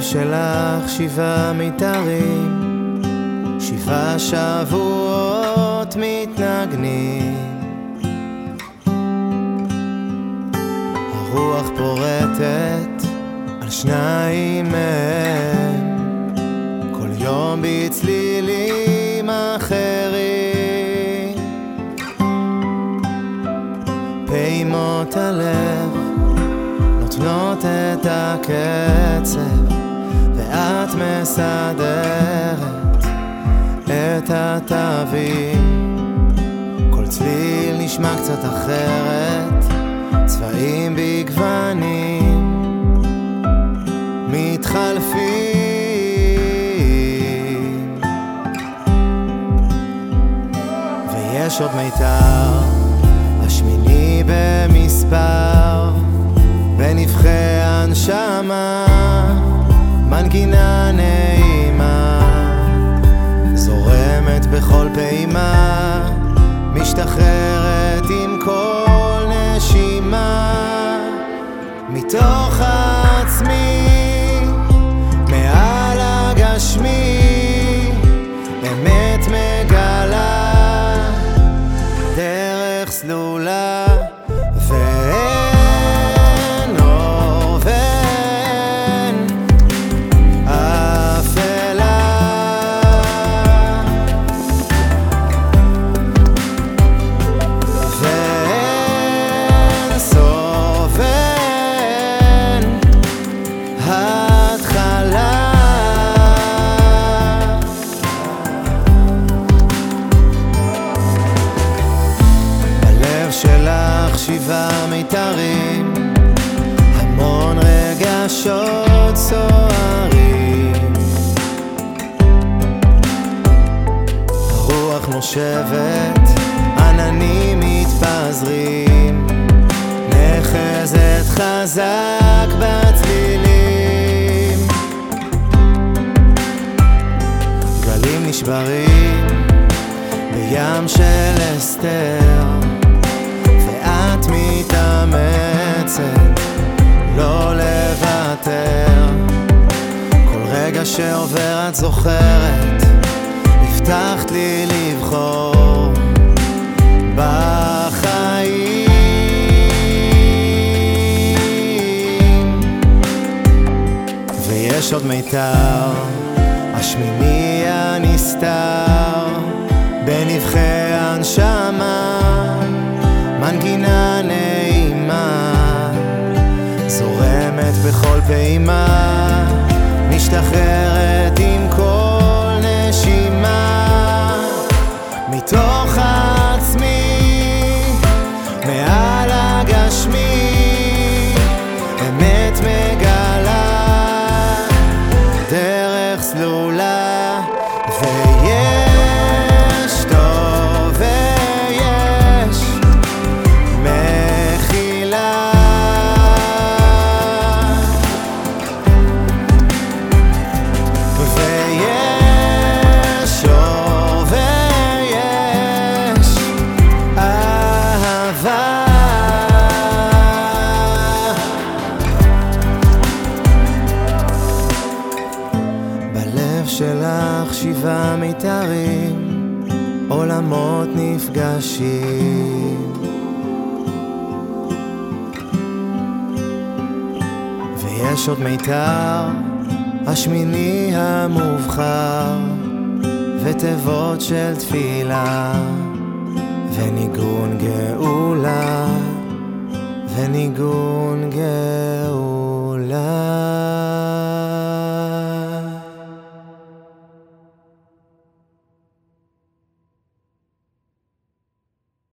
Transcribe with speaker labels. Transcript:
Speaker 1: בלב שלך שבעה מיתרים, שבעה שבועות מתנגנים. הרוח פורטת על שניים מהם, כל יום בצלילים אחרים. פעימות הלב נותנות את הקצב, מסדרת את התווים. כל צליל נשמע קצת אחרת, צבעים בגוונים מתחלפים. ויש עוד מיתר, השמיני במספר. בנבחי הנשמה, מנגינה מתוך עצמי, שבעה מיתרים, המון רגשות סוערים. הרוח נושבת, עננים מתפזרים, נחזת חזק בצלילים. גלים נשברים בים של אסתר. מתאמצת לא לוותר. כל רגע שעובר את זוכרת הבטחת לי לבחור בחיים. ויש עוד מיתר השמיני הנסתר בנבחי דרך סלולה, שבעה מיתרים עולמות נפגשים. ויש עוד מיתר, השמיני המובחר, ותיבות של תפילה,